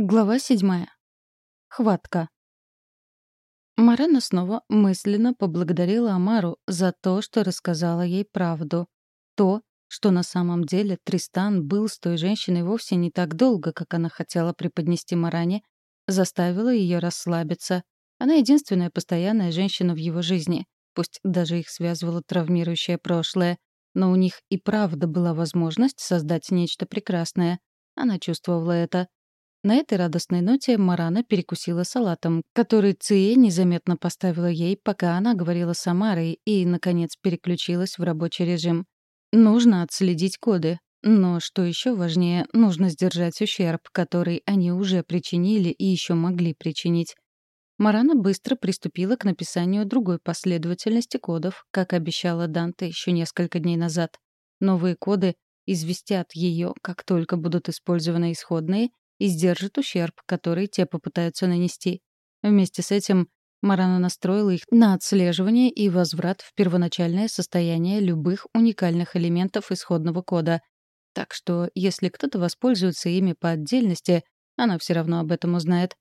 Глава седьмая. Хватка. Марена снова мысленно поблагодарила Амару за то, что рассказала ей правду. То, что на самом деле Тристан был с той женщиной вовсе не так долго, как она хотела преподнести Маране, заставило ее расслабиться. Она единственная постоянная женщина в его жизни, пусть даже их связывало травмирующее прошлое, но у них и правда была возможность создать нечто прекрасное. Она чувствовала это. На этой радостной ноте Марана перекусила салатом, который Ция незаметно поставила ей, пока она говорила с Амарой и, наконец, переключилась в рабочий режим. Нужно отследить коды. Но, что еще важнее, нужно сдержать ущерб, который они уже причинили и еще могли причинить. Марана быстро приступила к написанию другой последовательности кодов, как обещала Данте еще несколько дней назад. Новые коды известят ее, как только будут использованы исходные, и сдержит ущерб, который те попытаются нанести. Вместе с этим Марана настроила их на отслеживание и возврат в первоначальное состояние любых уникальных элементов исходного кода. Так что, если кто-то воспользуется ими по отдельности, она все равно об этом узнает.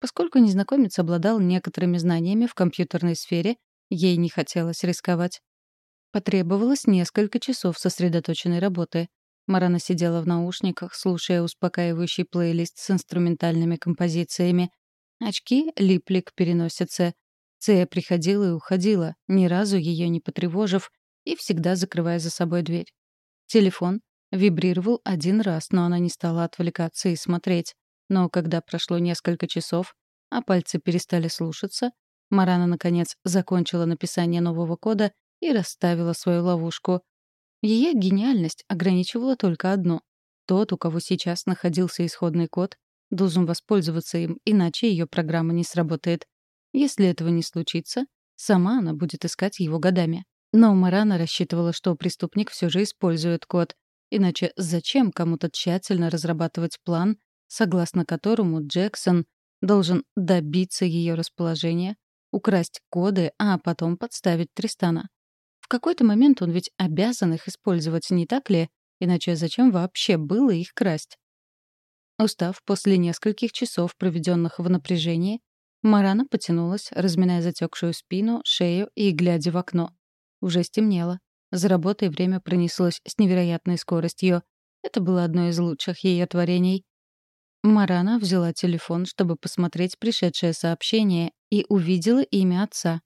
Поскольку незнакомец обладал некоторыми знаниями в компьютерной сфере, ей не хотелось рисковать. Потребовалось несколько часов сосредоточенной работы. Марана сидела в наушниках, слушая успокаивающий плейлист с инструментальными композициями. Очки липли к переносице. Цея приходила и уходила, ни разу ее не потревожив и всегда закрывая за собой дверь. Телефон вибрировал один раз, но она не стала отвлекаться и смотреть. Но когда прошло несколько часов, а пальцы перестали слушаться, Марана, наконец, закончила написание нового кода и расставила свою ловушку. Ее гениальность ограничивала только одно. Тот, у кого сейчас находился исходный код, должен воспользоваться им, иначе ее программа не сработает. Если этого не случится, сама она будет искать его годами. Но Марана рассчитывала, что преступник все же использует код. Иначе зачем кому-то тщательно разрабатывать план, согласно которому Джексон должен добиться ее расположения, украсть коды, а потом подставить Тристана? Какой-то момент он ведь обязан их использовать, не так ли? Иначе зачем вообще было их красть? Устав после нескольких часов, проведенных в напряжении, Марана потянулась, разминая затекшую спину, шею и глядя в окно. Уже стемнело. За работой время пронеслось с невероятной скоростью. Это было одно из лучших ее творений. Марана взяла телефон, чтобы посмотреть пришедшее сообщение, и увидела имя отца.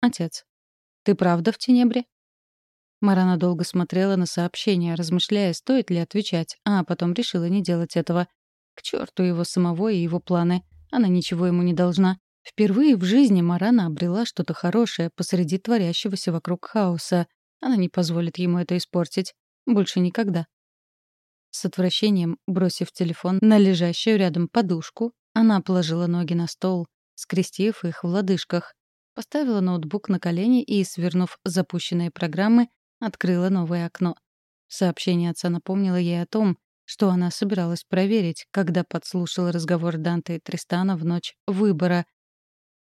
Отец. Ты правда в Тенебре?» Марана долго смотрела на сообщение, размышляя, стоит ли отвечать, а потом решила не делать этого. К черту его самого и его планы. Она ничего ему не должна. Впервые в жизни Марана обрела что-то хорошее посреди творящегося вокруг хаоса. Она не позволит ему это испортить. Больше никогда. С отвращением, бросив телефон на лежащую рядом подушку, она положила ноги на стол, скрестив их в лодыжках. Поставила ноутбук на колени и, свернув запущенные программы, открыла новое окно. Сообщение отца напомнило ей о том, что она собиралась проверить, когда подслушала разговор Данте и Тристана в ночь выбора.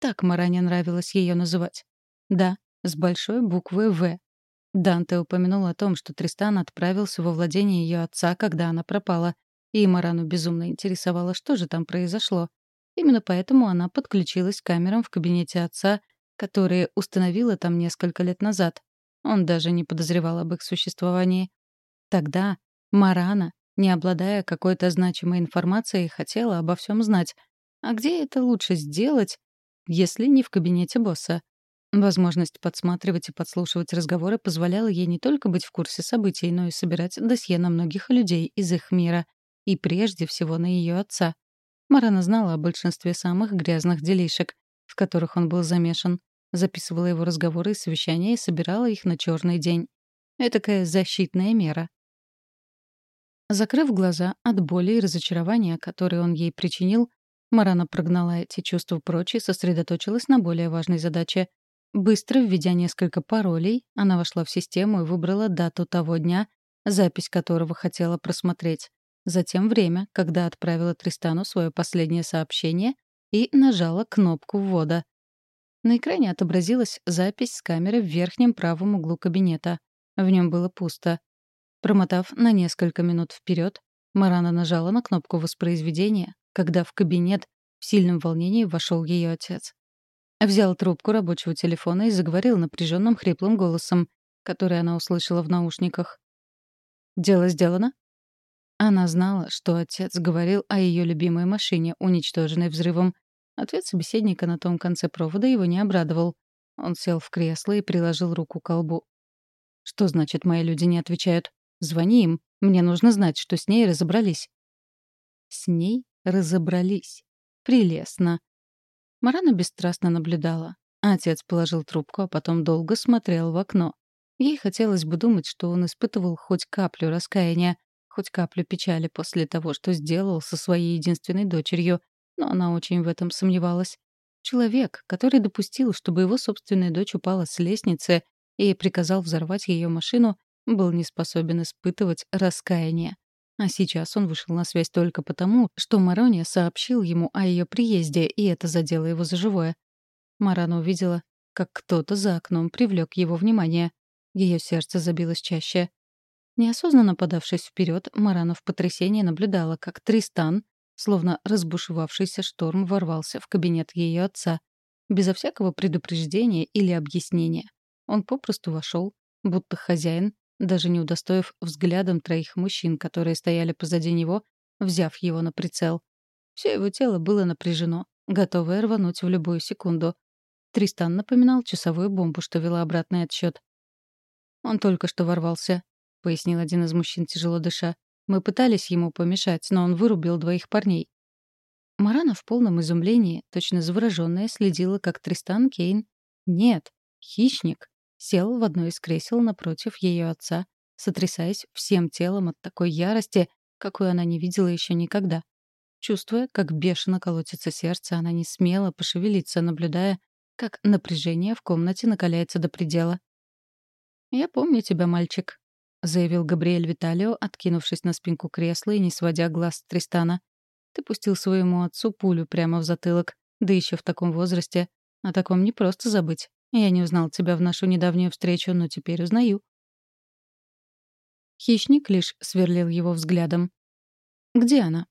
Так Маране нравилось ее называть. Да, с большой буквы «В». Данте упомянул о том, что Тристан отправился во владение ее отца, когда она пропала, и Марану безумно интересовало, что же там произошло. Именно поэтому она подключилась к камерам в кабинете отца которые установила там несколько лет назад. Он даже не подозревал об их существовании. Тогда Марана, не обладая какой-то значимой информацией, хотела обо всем знать. А где это лучше сделать, если не в кабинете босса? Возможность подсматривать и подслушивать разговоры позволяла ей не только быть в курсе событий, но и собирать досье на многих людей из их мира. И прежде всего на ее отца. Марана знала о большинстве самых грязных делишек, в которых он был замешан записывала его разговоры и совещания и собирала их на черный день. Этакая защитная мера. Закрыв глаза от боли и разочарования, которые он ей причинил, Марана прогнала эти чувства прочь и сосредоточилась на более важной задаче. Быстро введя несколько паролей, она вошла в систему и выбрала дату того дня, запись которого хотела просмотреть. Затем время, когда отправила Тристану свое последнее сообщение и нажала кнопку ввода. На экране отобразилась запись с камеры в верхнем правом углу кабинета. В нем было пусто. Промотав на несколько минут вперед, Марана нажала на кнопку воспроизведения, когда в кабинет в сильном волнении вошел ее отец. Взял трубку рабочего телефона и заговорил напряженным хриплым голосом, который она услышала в наушниках. «Дело сделано?» Она знала, что отец говорил о ее любимой машине, уничтоженной взрывом. Ответ собеседника на том конце провода его не обрадовал. Он сел в кресло и приложил руку к колбу. «Что значит, мои люди не отвечают? Звони им. Мне нужно знать, что с ней разобрались». С ней разобрались. Прелестно. Марана бесстрастно наблюдала. Отец положил трубку, а потом долго смотрел в окно. Ей хотелось бы думать, что он испытывал хоть каплю раскаяния, хоть каплю печали после того, что сделал со своей единственной дочерью, но она очень в этом сомневалась. Человек, который допустил, чтобы его собственная дочь упала с лестницы и приказал взорвать ее машину, был не способен испытывать раскаяние. А сейчас он вышел на связь только потому, что Марония сообщил ему о ее приезде, и это задело его за живое. Марана увидела, как кто-то за окном привлек его внимание. Ее сердце забилось чаще. Неосознанно подавшись вперед, Марана в потрясении наблюдала, как Тристан, словно разбушевавшийся шторм, ворвался в кабинет ее отца. Безо всякого предупреждения или объяснения. Он попросту вошел, будто хозяин, даже не удостоив взглядом троих мужчин, которые стояли позади него, взяв его на прицел. Все его тело было напряжено, готовое рвануть в любую секунду. Тристан напоминал часовую бомбу, что вела обратный отсчет. Он только что ворвался. — пояснил один из мужчин, тяжело дыша. «Мы пытались ему помешать, но он вырубил двоих парней». Марана в полном изумлении, точно заворожённая, следила, как Тристан Кейн... Нет, хищник. Сел в одно из кресел напротив ее отца, сотрясаясь всем телом от такой ярости, какой она не видела еще никогда. Чувствуя, как бешено колотится сердце, она не смела пошевелиться, наблюдая, как напряжение в комнате накаляется до предела. «Я помню тебя, мальчик», — заявил Габриэль Виталио, откинувшись на спинку кресла и не сводя глаз с Тристана. «Ты пустил своему отцу пулю прямо в затылок, да еще в таком возрасте. О таком не просто забыть. Я не узнал тебя в нашу недавнюю встречу, но теперь узнаю». Хищник лишь сверлил его взглядом. «Где она?»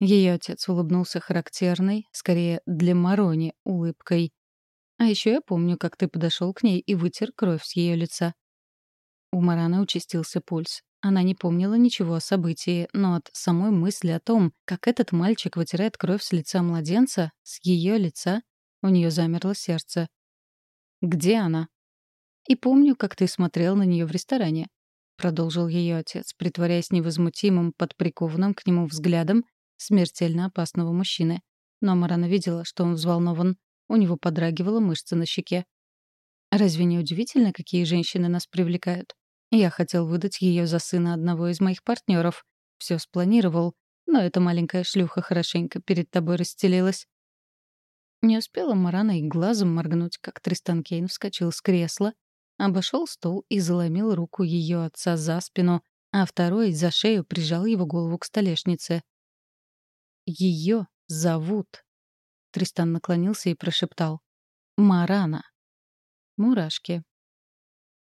Ее отец улыбнулся характерной, скорее для Марони, улыбкой. «А еще я помню, как ты подошел к ней и вытер кровь с ее лица. У Мараны участился пульс. Она не помнила ничего о событии, но от самой мысли о том, как этот мальчик вытирает кровь с лица младенца, с ее лица, у нее замерло сердце. «Где она?» «И помню, как ты смотрел на нее в ресторане», — продолжил ее отец, притворяясь невозмутимым под прикованным к нему взглядом смертельно опасного мужчины. Но Марана видела, что он взволнован. У него подрагивала мышца на щеке. «Разве не удивительно, какие женщины нас привлекают?» Я хотел выдать ее за сына одного из моих партнеров. Все спланировал, но эта маленькая шлюха хорошенько перед тобой расстелилась. Не успела Марана и глазом моргнуть, как Тристан Кейн вскочил с кресла, обошел стол и заломил руку ее отца за спину, а второй за шею прижал его голову к столешнице. Ее зовут. Тристан наклонился и прошептал. «Марана». Мурашки.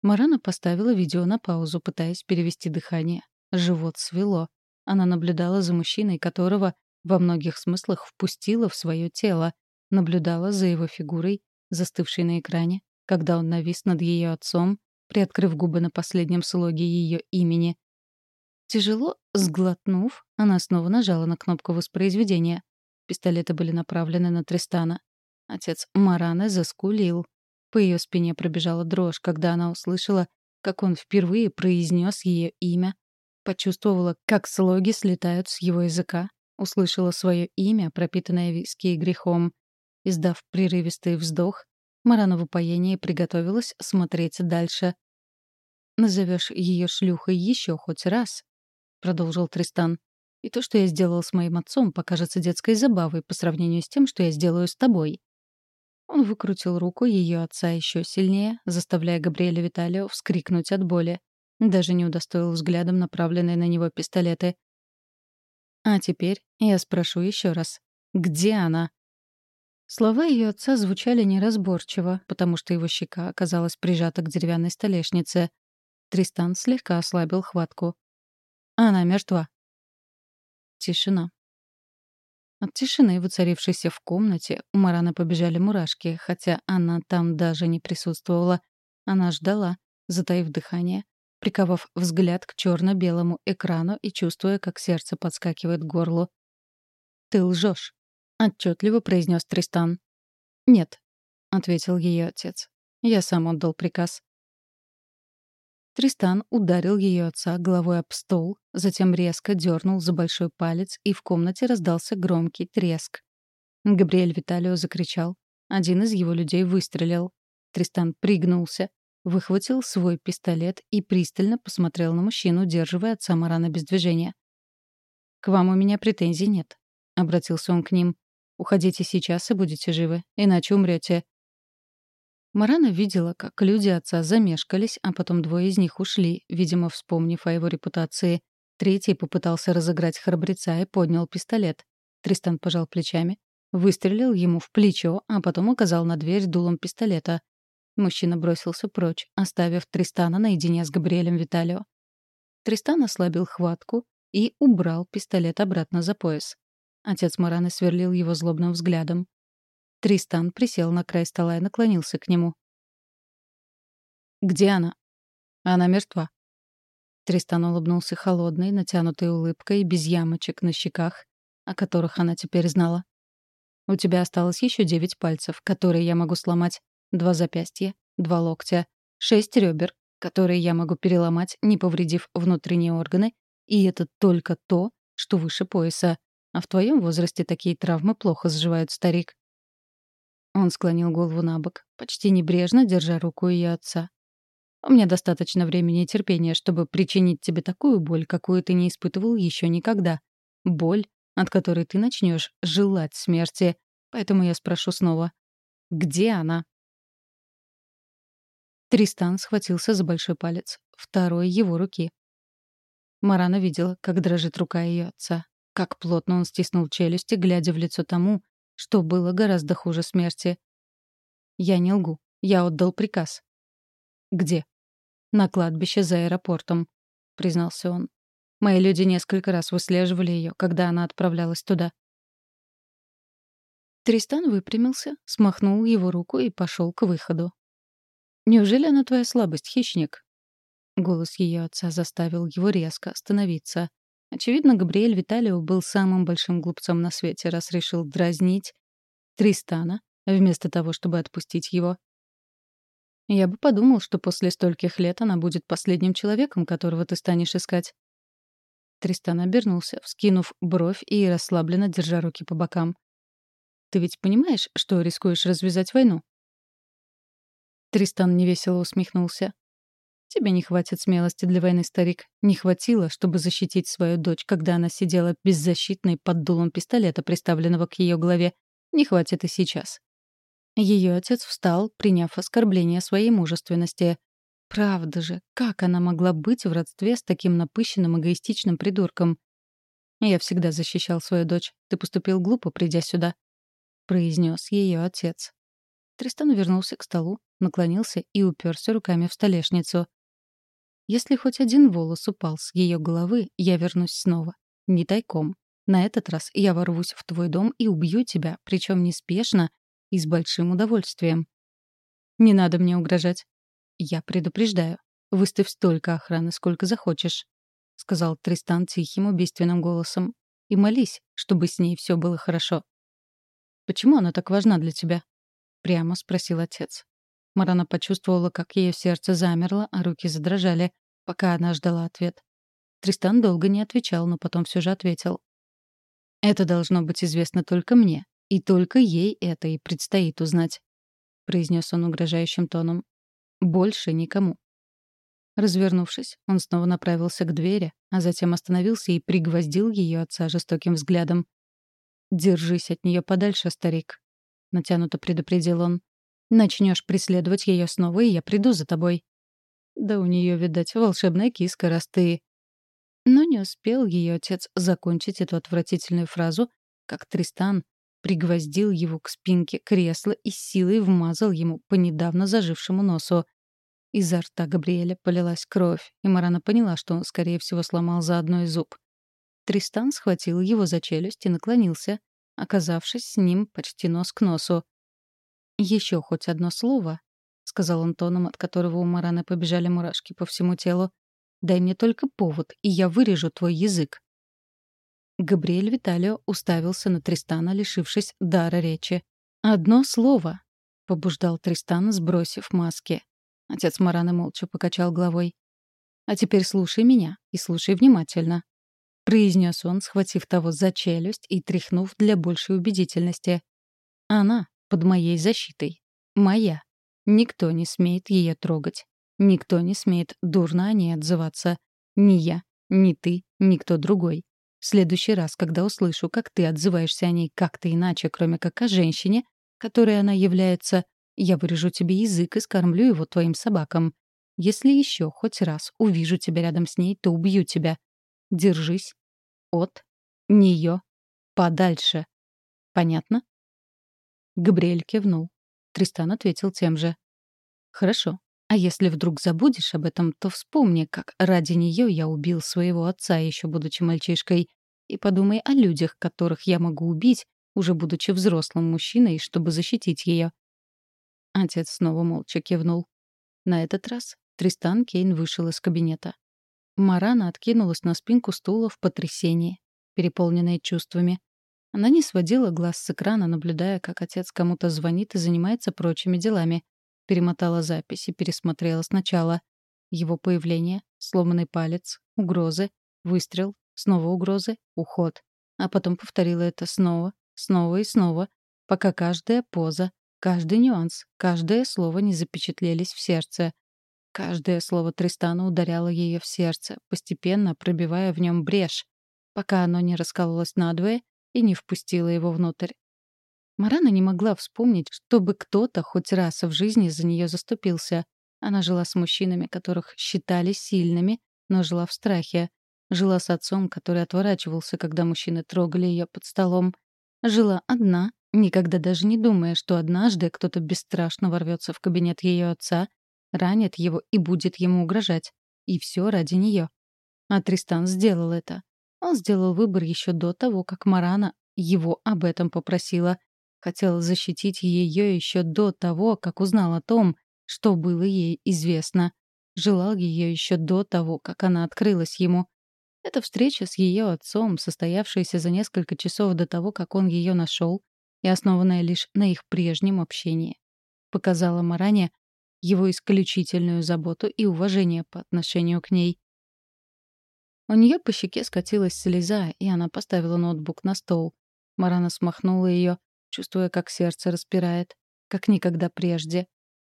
Марана поставила видео на паузу, пытаясь перевести дыхание. Живот свело. Она наблюдала за мужчиной, которого во многих смыслах впустила в свое тело, наблюдала за его фигурой, застывшей на экране, когда он навис над ее отцом, приоткрыв губы на последнем слоге ее имени. Тяжело сглотнув, она снова нажала на кнопку воспроизведения. Пистолеты были направлены на Тристана. Отец Мараны заскулил, по ее спине пробежала дрожь, когда она услышала, как он впервые произнес ее имя, почувствовала, как слоги слетают с его языка, услышала свое имя, пропитанное виски и грехом. Издав прерывистый вздох, Марана в упоении приготовилась смотреть дальше. «Назовешь ее шлюхой еще хоть раз», — продолжил Тристан. «И то, что я сделал с моим отцом, покажется детской забавой по сравнению с тем, что я сделаю с тобой. Он выкрутил руку ее отца еще сильнее, заставляя Габриэля Виталио вскрикнуть от боли. Даже не удостоил взглядом направленные на него пистолеты. «А теперь я спрошу еще раз. Где она?» Слова ее отца звучали неразборчиво, потому что его щека оказалась прижата к деревянной столешнице. Тристан слегка ослабил хватку. «Она мертва». Тишина. От тишины, воцарившейся в комнате, у Мараны побежали мурашки, хотя она там даже не присутствовала. Она ждала, затаив дыхание, приковав взгляд к черно-белому экрану и чувствуя, как сердце подскакивает к горлу. «Ты лжешь», — отчетливо произнес Тристан. «Нет», — ответил ее отец. «Я сам отдал приказ». Тристан ударил ее отца головой об стол, затем резко дернул за большой палец, и в комнате раздался громкий треск. Габриэль Виталио закричал. Один из его людей выстрелил. Тристан пригнулся, выхватил свой пистолет и пристально посмотрел на мужчину, удерживая отца Марана без движения. «К вам у меня претензий нет», — обратился он к ним. «Уходите сейчас и будете живы, иначе умрете. Марана видела, как люди отца замешкались, а потом двое из них ушли, видимо, вспомнив о его репутации. Третий попытался разыграть храбреца и поднял пистолет. Тристан пожал плечами, выстрелил ему в плечо, а потом указал на дверь дулом пистолета. Мужчина бросился прочь, оставив Тристана наедине с Габриэлем Виталио. Тристан ослабил хватку и убрал пистолет обратно за пояс. Отец Мараны сверлил его злобным взглядом. Тристан присел на край стола и наклонился к нему. «Где она?» «Она мертва». Тристан улыбнулся холодной, натянутой улыбкой, без ямочек на щеках, о которых она теперь знала. «У тебя осталось еще девять пальцев, которые я могу сломать два запястья, два локтя, шесть ребер, которые я могу переломать, не повредив внутренние органы, и это только то, что выше пояса. А в твоем возрасте такие травмы плохо сживают, старик. Он склонил голову на бок, почти небрежно держа руку ее отца. «У меня достаточно времени и терпения, чтобы причинить тебе такую боль, какую ты не испытывал еще никогда. Боль, от которой ты начнешь желать смерти. Поэтому я спрошу снова. Где она?» Тристан схватился за большой палец, второй его руки. Марана видела, как дрожит рука ее отца, как плотно он стиснул челюсти, глядя в лицо тому, что было гораздо хуже смерти. Я не лгу. Я отдал приказ. «Где?» «На кладбище за аэропортом», — признался он. «Мои люди несколько раз выслеживали ее, когда она отправлялась туда». Тристан выпрямился, смахнул его руку и пошел к выходу. «Неужели она твоя слабость, хищник?» Голос ее отца заставил его резко остановиться. Очевидно, Габриэль Виталио был самым большим глупцом на свете, раз решил дразнить Тристана, вместо того, чтобы отпустить его. Я бы подумал, что после стольких лет она будет последним человеком, которого ты станешь искать. Тристан обернулся, вскинув бровь и расслабленно держа руки по бокам. «Ты ведь понимаешь, что рискуешь развязать войну?» Тристан невесело усмехнулся. Тебе не хватит смелости для войны, старик. Не хватило, чтобы защитить свою дочь, когда она сидела беззащитной под дулом пистолета, приставленного к ее голове. Не хватит и сейчас. Ее отец встал, приняв оскорбление своей мужественности. Правда же, как она могла быть в родстве с таким напыщенным эгоистичным придурком? Я всегда защищал свою дочь. Ты поступил глупо, придя сюда, произнес ее отец. Тристан вернулся к столу, наклонился и уперся руками в столешницу. Если хоть один волос упал с ее головы, я вернусь снова. Не тайком. На этот раз я ворвусь в твой дом и убью тебя, причем неспешно и с большим удовольствием. Не надо мне угрожать. Я предупреждаю. Выставь столько охраны, сколько захочешь, — сказал Тристан тихим убийственным голосом. И молись, чтобы с ней все было хорошо. «Почему она так важна для тебя?» — прямо спросил отец. Марана почувствовала, как ее сердце замерло, а руки задрожали, пока она ждала ответ. Тристан долго не отвечал, но потом все же ответил. «Это должно быть известно только мне, и только ей это и предстоит узнать», — произнес он угрожающим тоном. «Больше никому». Развернувшись, он снова направился к двери, а затем остановился и пригвоздил ее отца жестоким взглядом. «Держись от нее подальше, старик», — натянуто предупредил он. Начнешь преследовать ее снова, и я приду за тобой. Да у нее, видать, волшебная киска, раз ты... Но не успел ее отец закончить эту отвратительную фразу, как Тристан пригвоздил его к спинке кресла и силой вмазал ему по недавно зажившему носу. Изо рта Габриэля полилась кровь, и Марана поняла, что он, скорее всего, сломал заодно и зуб. Тристан схватил его за челюсть и наклонился, оказавшись с ним почти нос к носу. «Еще хоть одно слово», — сказал он тоном, от которого у Мараны побежали мурашки по всему телу. «Дай мне только повод, и я вырежу твой язык». Габриэль Виталио уставился на Тристана, лишившись дара речи. «Одно слово», — побуждал Тристан, сбросив маски. Отец Мараны молча покачал головой. «А теперь слушай меня и слушай внимательно», — произнес он, схватив того за челюсть и тряхнув для большей убедительности. «Она под моей защитой. Моя. Никто не смеет ее трогать. Никто не смеет дурно о ней отзываться. Ни я, ни ты, никто другой. В следующий раз, когда услышу, как ты отзываешься о ней как-то иначе, кроме как о женщине, которой она является, я вырежу тебе язык и скормлю его твоим собакам. Если еще хоть раз увижу тебя рядом с ней, то убью тебя. Держись от нее подальше. Понятно? Габриэль кивнул. Тристан ответил тем же. «Хорошо. А если вдруг забудешь об этом, то вспомни, как ради нее я убил своего отца, еще будучи мальчишкой, и подумай о людях, которых я могу убить, уже будучи взрослым мужчиной, чтобы защитить ее». Отец снова молча кивнул. На этот раз Тристан Кейн вышел из кабинета. Марана откинулась на спинку стула в потрясении, переполненная чувствами. Она не сводила глаз с экрана, наблюдая, как отец кому-то звонит и занимается прочими делами. Перемотала запись и пересмотрела сначала. Его появление, сломанный палец, угрозы, выстрел, снова угрозы, уход. А потом повторила это снова, снова и снова, пока каждая поза, каждый нюанс, каждое слово не запечатлелись в сердце. Каждое слово Тристана ударяло ее в сердце, постепенно пробивая в нем брешь, пока оно не раскололось надвое и не впустила его внутрь. Марана не могла вспомнить, чтобы кто-то хоть раз в жизни за нее заступился. Она жила с мужчинами, которых считали сильными, но жила в страхе. Жила с отцом, который отворачивался, когда мужчины трогали ее под столом. Жила одна, никогда даже не думая, что однажды кто-то бесстрашно ворвется в кабинет ее отца, ранит его и будет ему угрожать. И все ради нее. А Тристан сделал это. Он сделал выбор еще до того, как Марана его об этом попросила. Хотел защитить ее еще до того, как узнал о том, что было ей известно. Желал ее еще до того, как она открылась ему. Эта встреча с ее отцом, состоявшаяся за несколько часов до того, как он ее нашел, и основанная лишь на их прежнем общении, показала Маране его исключительную заботу и уважение по отношению к ней. У нее по щеке скатилась слеза, и она поставила ноутбук на стол. Марана смахнула ее, чувствуя, как сердце распирает, как никогда прежде.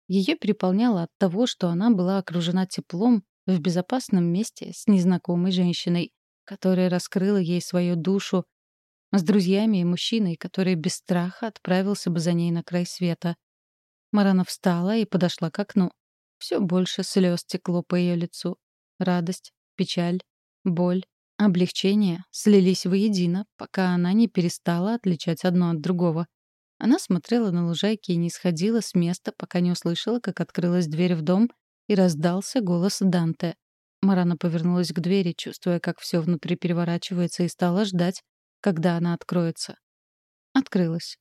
Ее переполняло от того, что она была окружена теплом в безопасном месте с незнакомой женщиной, которая раскрыла ей свою душу, с друзьями и мужчиной, который без страха отправился бы за ней на край света. Марана встала и подошла к окну. Все больше слез текло по ее лицу. Радость, печаль, боль, облегчение слились воедино, пока она не перестала отличать одно от другого. Она смотрела на лужайки и не сходила с места, пока не услышала, как открылась дверь в дом и раздался голос Данте. Марана повернулась к двери, чувствуя, как все внутри переворачивается, и стала ждать, когда она откроется. Открылась.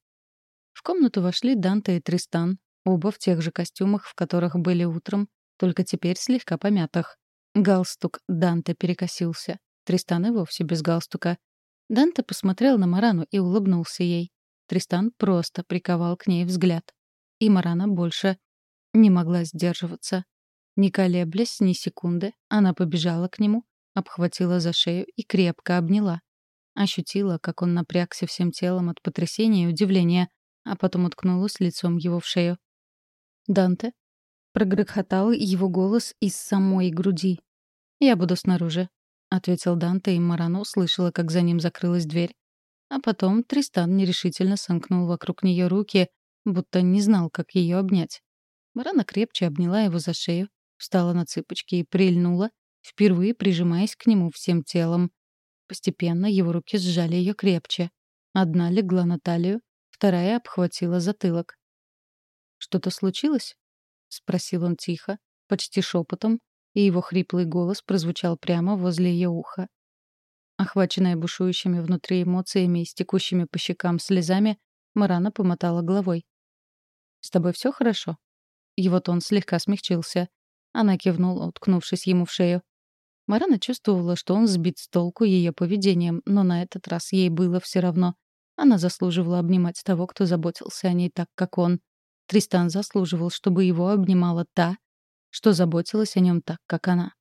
В комнату вошли Данте и Тристан, оба в тех же костюмах, в которых были утром, только теперь слегка помятых. Галстук Данте перекосился. Тристан и вовсе без галстука. Данте посмотрел на Марану и улыбнулся ей. Тристан просто приковал к ней взгляд. И Марана больше не могла сдерживаться. Не колеблясь ни секунды, она побежала к нему, обхватила за шею и крепко обняла. Ощутила, как он напрягся всем телом от потрясения и удивления, а потом уткнулась лицом его в шею. «Данте?» — прогрохотал его голос из самой груди. «Я буду снаружи», — ответил Данте, и Марана услышала, как за ним закрылась дверь. А потом Тристан нерешительно сомкнул вокруг нее руки, будто не знал, как ее обнять. Марана крепче обняла его за шею, встала на цыпочки и прильнула, впервые прижимаясь к нему всем телом. Постепенно его руки сжали ее крепче. Одна легла на талию, вторая обхватила затылок. «Что-то случилось?» — спросил он тихо, почти шепотом, и его хриплый голос прозвучал прямо возле ее уха. Охваченная бушующими внутри эмоциями и с текущими по щекам слезами, Марана помотала головой. «С тобой все хорошо?» Его тон слегка смягчился. Она кивнула, уткнувшись ему в шею. Марана чувствовала, что он сбит с толку ее поведением, но на этот раз ей было все равно. Она заслуживала обнимать того, кто заботился о ней так, как он. Тристан заслуживал, чтобы его обнимала та, что заботилась о нем так, как она.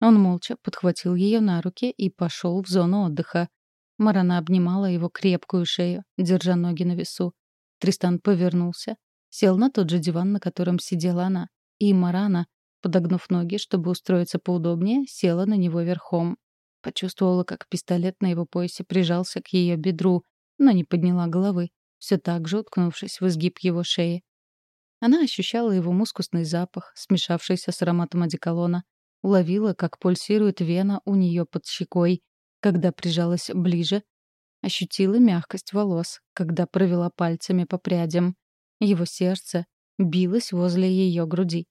Он молча подхватил ее на руки и пошел в зону отдыха. Марана обнимала его крепкую шею, держа ноги на весу. Тристан повернулся, сел на тот же диван, на котором сидела она. И Марана, подогнув ноги, чтобы устроиться поудобнее, села на него верхом. Почувствовала, как пистолет на его поясе прижался к ее бедру, но не подняла головы, все так же уткнувшись в изгиб его шеи. Она ощущала его мускусный запах, смешавшийся с ароматом одеколона, уловила, как пульсирует вена у нее под щекой, когда прижалась ближе, ощутила мягкость волос, когда провела пальцами по прядям. Его сердце билось возле ее груди.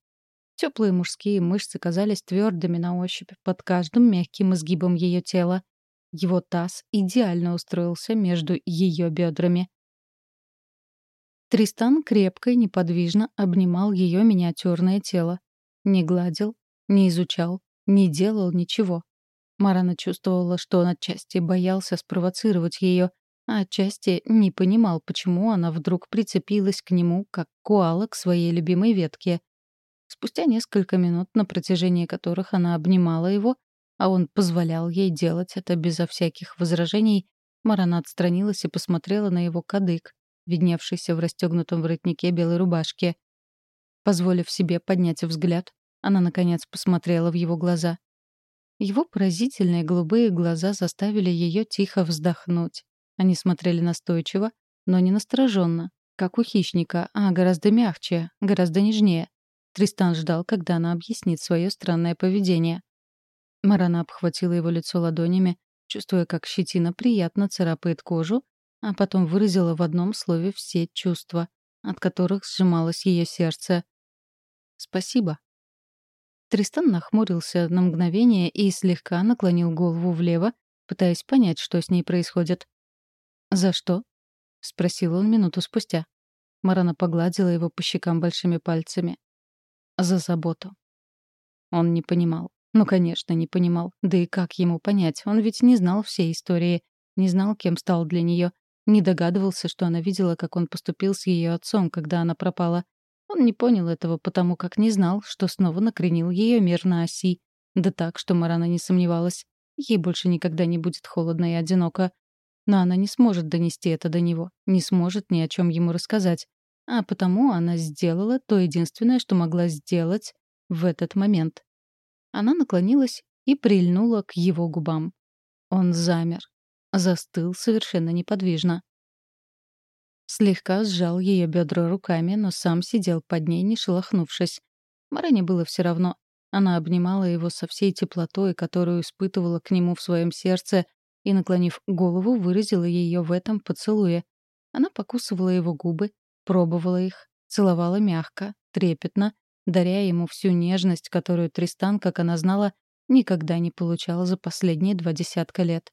Теплые мужские мышцы казались твердыми на ощупь под каждым мягким изгибом ее тела. Его таз идеально устроился между ее бедрами. Тристан крепко и неподвижно обнимал ее миниатюрное тело. Не гладил, не изучал, не делал ничего. Марана чувствовала, что он отчасти боялся спровоцировать ее, а отчасти не понимал, почему она вдруг прицепилась к нему, как коала к своей любимой ветке. Спустя несколько минут, на протяжении которых она обнимала его, а он позволял ей делать это безо всяких возражений, Марана отстранилась и посмотрела на его кадык, видневшийся в расстегнутом воротнике белой рубашки. Позволив себе поднять взгляд, она, наконец, посмотрела в его глаза. Его поразительные голубые глаза заставили ее тихо вздохнуть. Они смотрели настойчиво, но не настороженно, как у хищника, а гораздо мягче, гораздо нежнее. Тристан ждал, когда она объяснит свое странное поведение. Марана обхватила его лицо ладонями, чувствуя, как щетина приятно царапает кожу, а потом выразила в одном слове все чувства, от которых сжималось ее сердце. «Спасибо», Тристан нахмурился на мгновение и слегка наклонил голову влево, пытаясь понять, что с ней происходит. «За что?» — спросил он минуту спустя. Марана погладила его по щекам большими пальцами. «За заботу». Он не понимал. Ну, конечно, не понимал. Да и как ему понять? Он ведь не знал всей истории, не знал, кем стал для нее, не догадывался, что она видела, как он поступил с ее отцом, когда она пропала. Он не понял этого, потому как не знал, что снова накренил ее мир на оси. Да так, что Марана не сомневалась. Ей больше никогда не будет холодно и одиноко. Но она не сможет донести это до него, не сможет ни о чем ему рассказать. А потому она сделала то единственное, что могла сделать в этот момент. Она наклонилась и прильнула к его губам. Он замер, застыл совершенно неподвижно. Слегка сжал ее бедра руками, но сам сидел под ней, не шелохнувшись. Марине было все равно. Она обнимала его со всей теплотой, которую испытывала к нему в своем сердце, и, наклонив голову, выразила ее в этом поцелуе. Она покусывала его губы, пробовала их, целовала мягко, трепетно, даря ему всю нежность, которую Тристан, как она знала, никогда не получала за последние два десятка лет.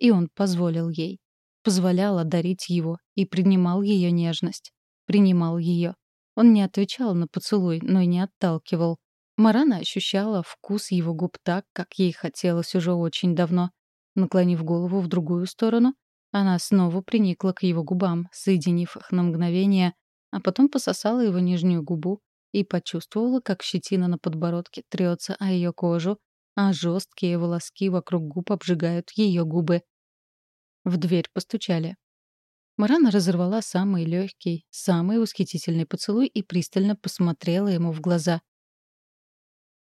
И он позволил ей позволял дарить его и принимал ее нежность. Принимал ее. Он не отвечал на поцелуй, но и не отталкивал. Марана ощущала вкус его губ так, как ей хотелось уже очень давно. Наклонив голову в другую сторону, она снова приникла к его губам, соединив их на мгновение, а потом пососала его нижнюю губу и почувствовала, как щетина на подбородке трется о ее кожу, а жесткие волоски вокруг губ обжигают ее губы. В дверь постучали. Марана разорвала самый легкий, самый восхитительный поцелуй и пристально посмотрела ему в глаза.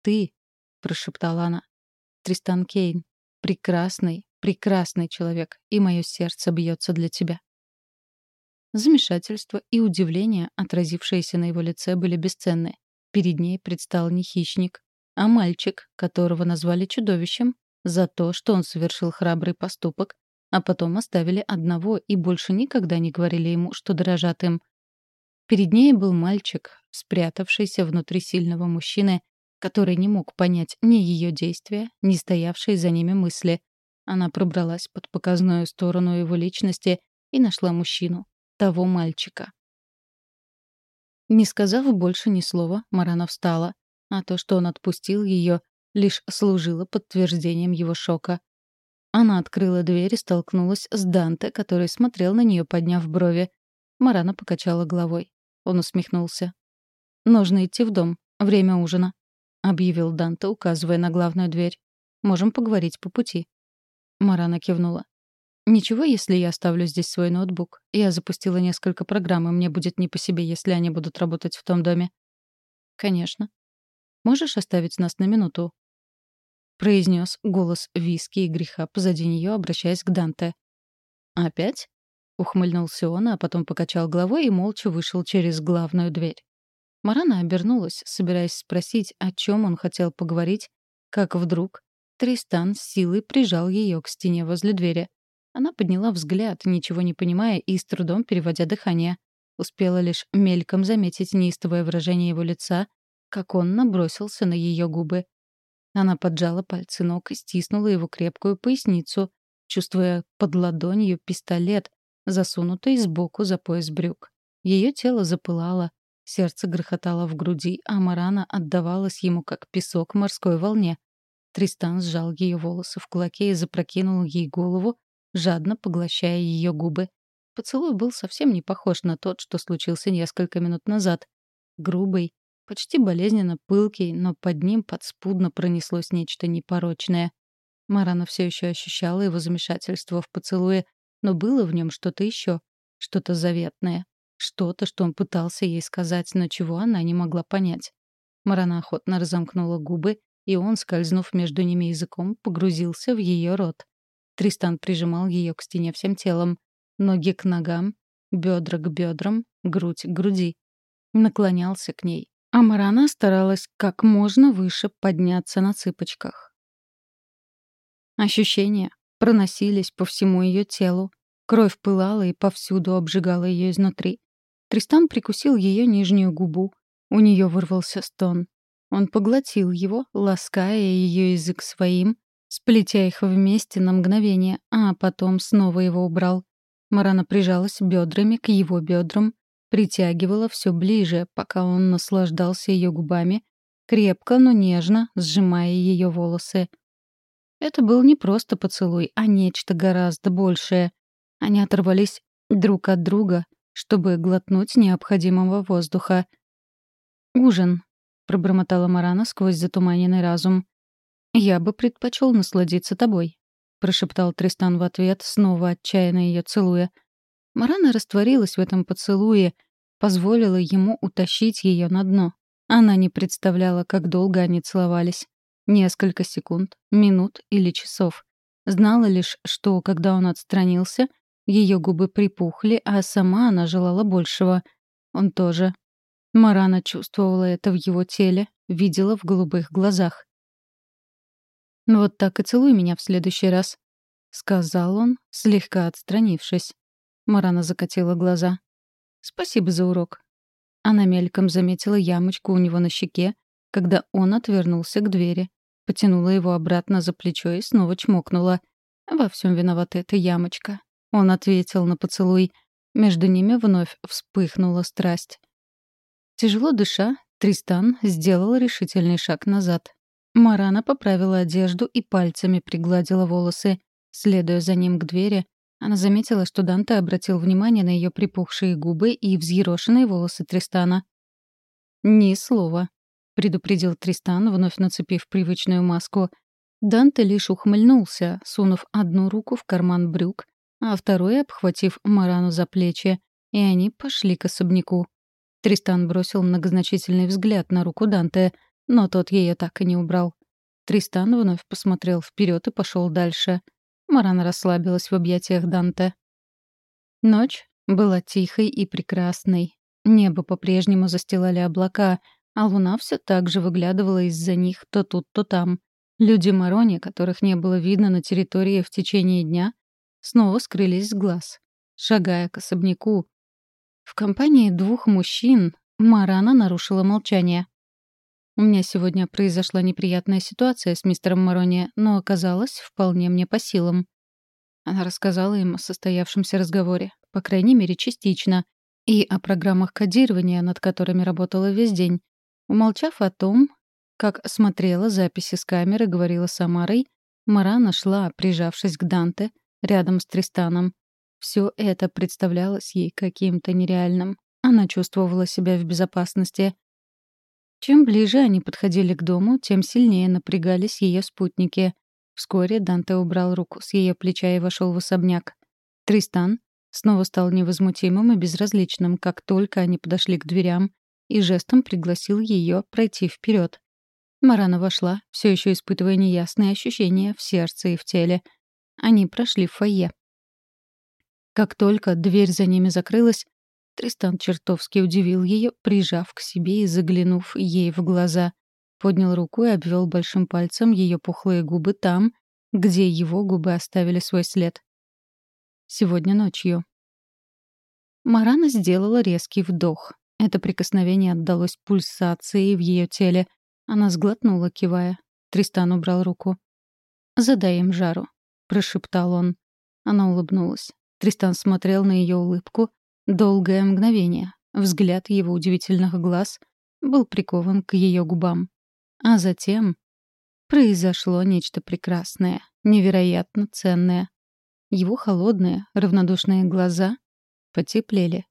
«Ты», — прошептала она, — «Тристан Кейн, прекрасный, прекрасный человек, и мое сердце бьется для тебя». Замешательство и удивление, отразившиеся на его лице, были бесценны. Перед ней предстал не хищник, а мальчик, которого назвали чудовищем за то, что он совершил храбрый поступок а потом оставили одного и больше никогда не говорили ему, что дорожат им. Перед ней был мальчик, спрятавшийся внутри сильного мужчины, который не мог понять ни ее действия, ни стоявшие за ними мысли. Она пробралась под показную сторону его личности и нашла мужчину, того мальчика. Не сказав больше ни слова, Марана встала, а то, что он отпустил ее, лишь служило подтверждением его шока. Она открыла дверь и столкнулась с Данте, который смотрел на нее, подняв брови. Марана покачала головой. Он усмехнулся. «Нужно идти в дом. Время ужина», — объявил Данте, указывая на главную дверь. «Можем поговорить по пути». Марана кивнула. «Ничего, если я оставлю здесь свой ноутбук. Я запустила несколько программ, и мне будет не по себе, если они будут работать в том доме». «Конечно». «Можешь оставить нас на минуту?» Произнес голос виски и греха позади нее, обращаясь к Данте. «Опять?» — ухмыльнулся он, а потом покачал головой и молча вышел через главную дверь. Марана обернулась, собираясь спросить, о чем он хотел поговорить, как вдруг Тристан с силой прижал ее к стене возле двери. Она подняла взгляд, ничего не понимая и с трудом переводя дыхание. Успела лишь мельком заметить неистовое выражение его лица, как он набросился на ее губы. Она поджала пальцы ног и стиснула его крепкую поясницу, чувствуя под ладонью пистолет, засунутый сбоку за пояс брюк. Ее тело запылало, сердце грохотало в груди, а Марана отдавалась ему, как песок морской волне. Тристан сжал ее волосы в кулаке и запрокинул ей голову, жадно поглощая ее губы. Поцелуй был совсем не похож на тот, что случился несколько минут назад. Грубый, Почти болезненно пылкий, но под ним подспудно пронеслось нечто непорочное. Марана все еще ощущала его замешательство в поцелуе, но было в нем что-то еще, что-то заветное, что-то, что он пытался ей сказать, но чего она не могла понять. Марана охотно разомкнула губы, и он, скользнув между ними языком, погрузился в ее рот. Тристан прижимал ее к стене всем телом, ноги к ногам, бедра к бедрам, грудь к груди. Наклонялся к ней, а Марана старалась как можно выше подняться на цыпочках. Ощущения проносились по всему ее телу. Кровь пылала и повсюду обжигала ее изнутри. Тристан прикусил ее нижнюю губу. У нее вырвался стон. Он поглотил его, лаская ее язык своим, сплетя их вместе на мгновение, а потом снова его убрал. Марана прижалась бедрами к его бедрам, притягивала все ближе, пока он наслаждался ее губами, крепко, но нежно сжимая ее волосы. Это был не просто поцелуй, а нечто гораздо большее. Они оторвались друг от друга, чтобы глотнуть необходимого воздуха. «Ужин», — пробормотала Марана сквозь затуманенный разум. «Я бы предпочел насладиться тобой», — прошептал Тристан в ответ, снова отчаянно ее целуя. Марана растворилась в этом поцелуе, позволила ему утащить ее на дно. Она не представляла, как долго они целовались. Несколько секунд, минут или часов. Знала лишь, что, когда он отстранился, ее губы припухли, а сама она желала большего. Он тоже. Марана чувствовала это в его теле, видела в голубых глазах. «Вот так и целуй меня в следующий раз», — сказал он, слегка отстранившись. Марана закатила глаза. Спасибо за урок. Она мельком заметила ямочку у него на щеке, когда он отвернулся к двери. Потянула его обратно за плечо и снова чмокнула. Во всем виновата эта ямочка. Он ответил на поцелуй. Между ними вновь вспыхнула страсть. Тяжело дыша, Тристан сделал решительный шаг назад. Марана поправила одежду и пальцами пригладила волосы. Следуя за ним к двери, она заметила, что Данте обратил внимание на ее припухшие губы и взъерошенные волосы Тристана. «Ни слова», — предупредил Тристан, вновь нацепив привычную маску. Данте лишь ухмыльнулся, сунув одну руку в карман брюк, а второй обхватив Марану за плечи, и они пошли к особняку. Тристан бросил многозначительный взгляд на руку Данте, но тот ее так и не убрал. Тристан вновь посмотрел вперед и пошел дальше — Марана расслабилась в объятиях Данте. Ночь была тихой и прекрасной. Небо по-прежнему застилали облака, а луна все так же выглядывала из-за них то тут, то там. Люди Марони, которых не было видно на территории в течение дня, снова скрылись с глаз. Шагая к особняку, в компании двух мужчин Марана нарушила молчание. У меня сегодня произошла неприятная ситуация с мистером Марони, но оказалось вполне мне по силам». Она рассказала им о состоявшемся разговоре, по крайней мере, частично, и о программах кодирования, над которыми работала весь день. Умолчав о том, как смотрела записи с камеры, говорила с Амарой, Мара нашла, прижавшись к Данте, рядом с Тристаном. Все это представлялось ей каким-то нереальным. Она чувствовала себя в безопасности. Чем ближе они подходили к дому, тем сильнее напрягались ее спутники. Вскоре Данте убрал руку с ее плеча и вошел в особняк. Тристан снова стал невозмутимым и безразличным, как только они подошли к дверям, и жестом пригласил ее пройти вперед. Марана вошла, все еще испытывая неясные ощущения в сердце и в теле. Они прошли в фойе. Как только дверь за ними закрылась, Тристан чертовски удивил ее, прижав к себе и заглянув ей в глаза. Поднял руку и обвел большим пальцем ее пухлые губы там, где его губы оставили свой след. Сегодня ночью. Марана сделала резкий вдох. Это прикосновение отдалось пульсации в ее теле. Она сглотнула, кивая. Тристан убрал руку. «Задай им жару», — прошептал он. Она улыбнулась. Тристан смотрел на ее улыбку долгое мгновение. Взгляд его удивительных глаз был прикован к ее губам. А затем произошло нечто прекрасное, невероятно ценное. Его холодные, равнодушные глаза потеплели.